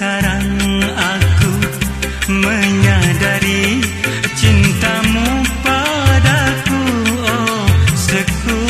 sekarang aku menyadari cintamu padaku. Oh sekarang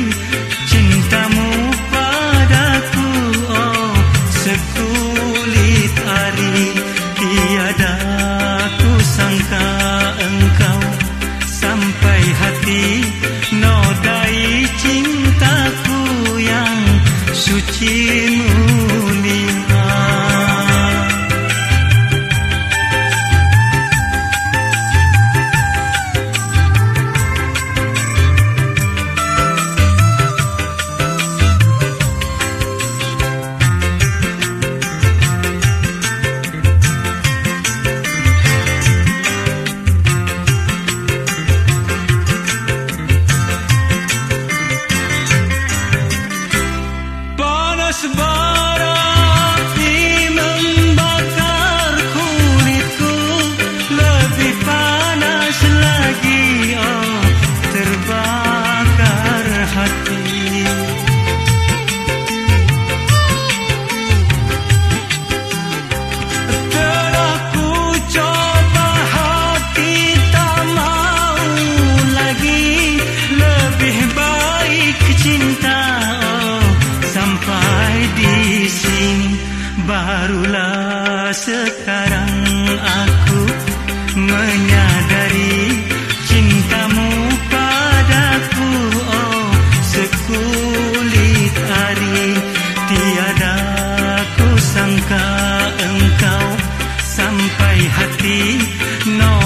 ಗೆಲಿಮೂನಿ melhor. Barulah sekarang aku menyadari cintamu padaku. Oh sekulit hari tiada ku sangka engkau sampai hati. No